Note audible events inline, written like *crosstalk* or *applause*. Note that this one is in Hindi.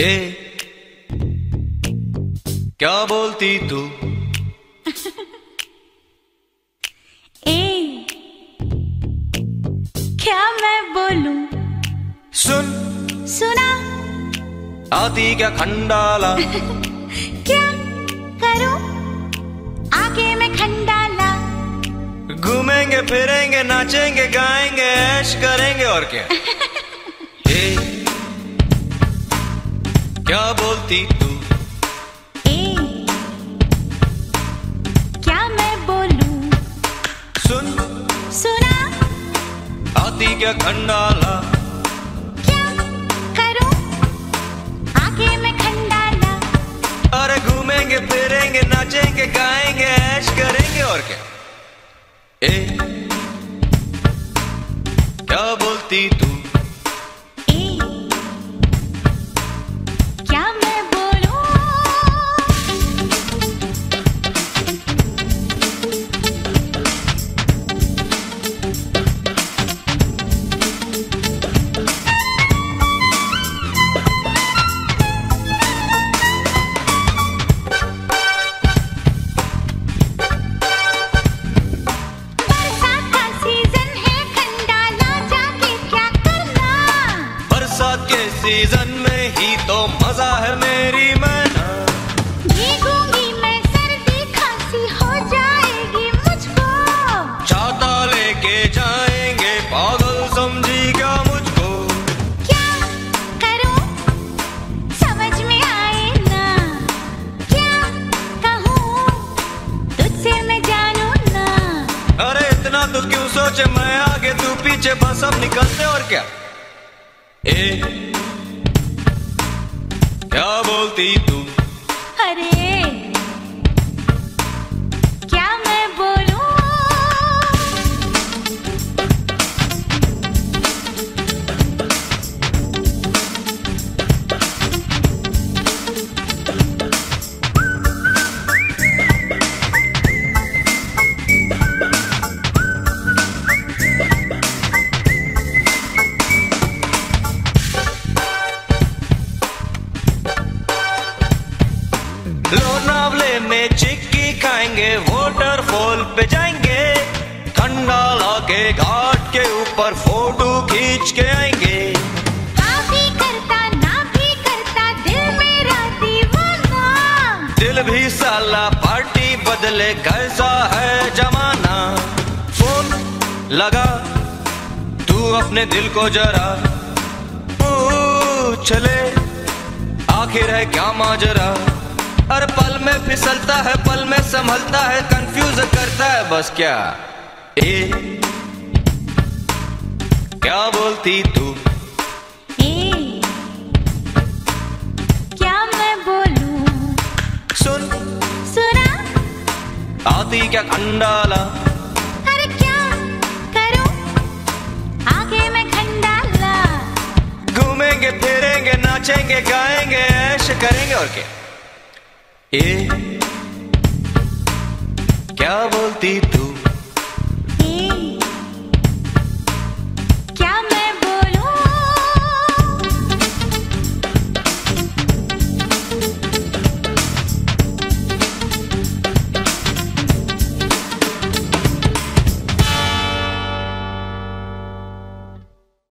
ए क्या बोलती तू? *laughs* ए क्या मैं बोलूँ? सुन। सुना। आती क्या खंडाला? *laughs* क्या करूँ? आगे मैं खंडाला। घूमेंगे फिरेंगे नाचेंगे गाएँगे ऐश करेंगे और क्या? *laughs* क्या बोलती तू? ए क्या मैं बोलूँ? सुन। सुना। आती क्या खंडाला? क्या करूँ? आगे मैं खंडाला। अरे घूमेंगे फिरेंगे नाचेंगे गाएँगे ऐश करेंगे और क्या? ए क्या बोलती तू? में ही तो मज़ा है मेरी मैना। भीगूँगी मैं सर्दी खांसी हो जाएगी मुझको। छाता लेके जाएँगे पागल समझी क्या मुझको? क्या करूँ? समझ में आए ना। क्या कहूँ? तुझसे मैं जानू ना। अरे इतना तो क्यों सोचे? मैं आगे तू पीछे बस अब निकलते और क्या? ए क्या लोनावले में चिक्की खाएँगे वाटरफॉल पे जाएँगे। ठंडा लाके घाट के ऊपर फ़ोटो खींच के आएँगे। भी करता ना भी करता दिल मेरा दीवाना। दिल भी साला पार्टी बदले कैसा है जमाना? फ़ोन लगा तू अपने दिल को जरा पूछ ले आखिर है क्या माजरा? हर पल में फिसलता है पल में संभलता है कंफ्यूज करता है बस क्या? ए क्या बोलती तू? ए क्या मैं बोलूँ? सुन। सुना। आती क्या खंडाला? अरे क्या करूँ? आगे मैं खंडाला। घूमेंगे फिरेंगे नाचेंगे गाएँगे ऐश करेंगे और क्या? क्या बोलती तू?